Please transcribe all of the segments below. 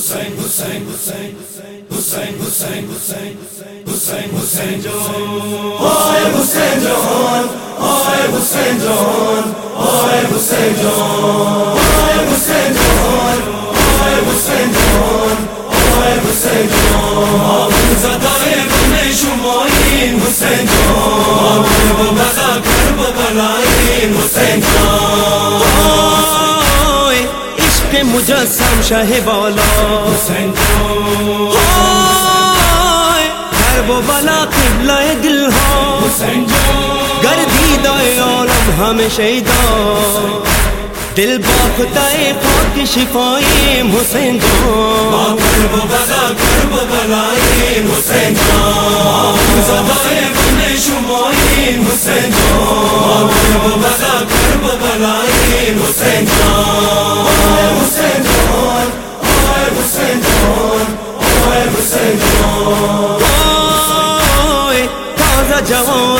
حسین حسین حسین حسین حسین حسین حسین حسین جو آئے حسین جوان آئے حسین جوان آئے حسین جوان آئے حسین جوان آئے حسین جوان آئے حسین جوان زدائے بنے شمائین حسین جوان بغا کرب بلائین حسین جوان میں مجسم شاہ بالا۔ حسین وہ بلا قبلہ دل ہو گردی دائے اب ہم شہیدان دل باختائے پاک شفائی حسین جو کرب بلا کرب بلائیں حسین جان۔ زبائیں حسین کرب بلا کرب حسین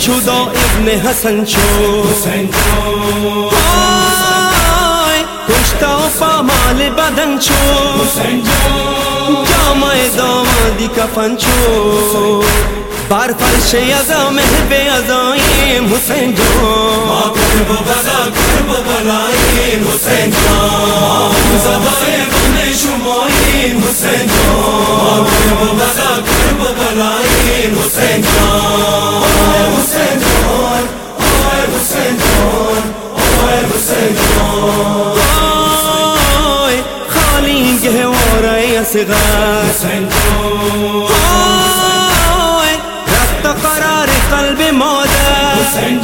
شدہ ابن حسن چو کشتا پامال بدن چو جامع دامادی کفن چو بار فرش ازا محب ازائیم حسین جو۔ ما کرب بلا کرب بلائیم حسین جو۔ اصغر حسین کو رکت قرار قلب مودا حسین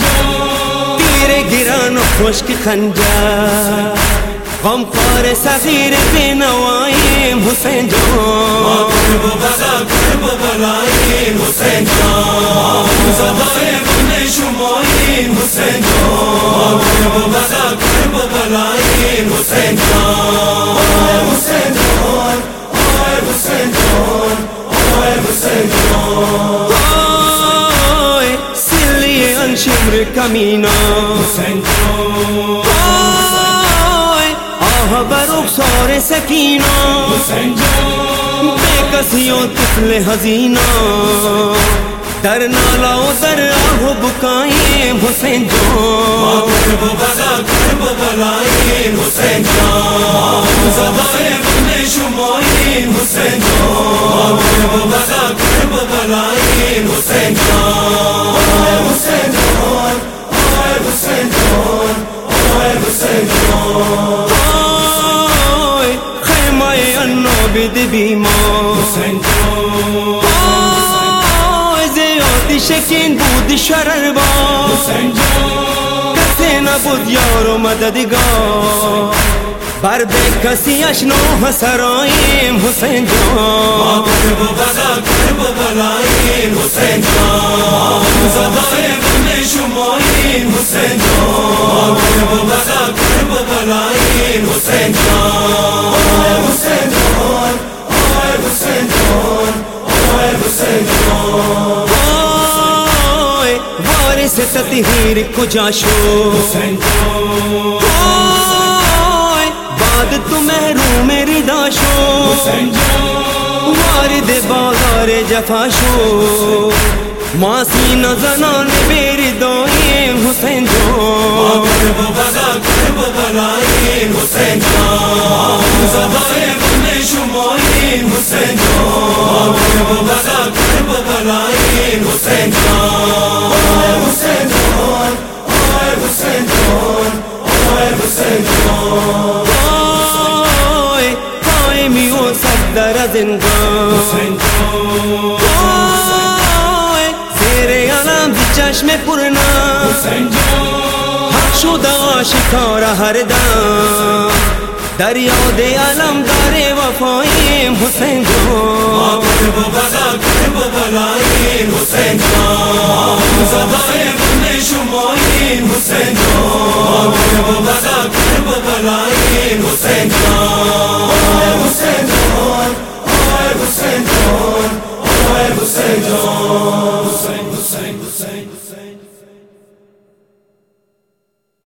گران و خشک خنجر غم خور صغیر بے نوائیم حسین جو قرب بلا قرب بلائیم حسین جو زدائے غم شمائیم حسین جو قرب بلا قرب بلائیم حسین عمر کمینہ حسین جان آہ برخشار سکینہ حسین جان بے کسیوں تفل حزینہ در نالاو در آہو بکائیں حسین جان کرب بلا کرب بلائیں حسین جان زدائے بنے شمائیں حسین جان کرب بلا کرب بلائیں حسین جان بیمار باز آتیشکین بود شرر باز کسی نبود یار و مددگار۔ بر به کسی اشنا حسرائیم۔ حسین جان کرب و بلا کر و بلائیم حسین جان زدای غم شماییم حسین جان کرب و بلا کر و بلائیم حسین جان تیر کجا شو باد تو محروم ردا شو وارد بازار جفا شو ماسی نظر زنان میری دوئی در زندان زیر علم چشم پرنا حق شده آشکار هر دم۔ در یاد علم دار وفاییم حسین جو جان۔ حسین جان زدای بند شماییم حسین جان حسین جان۔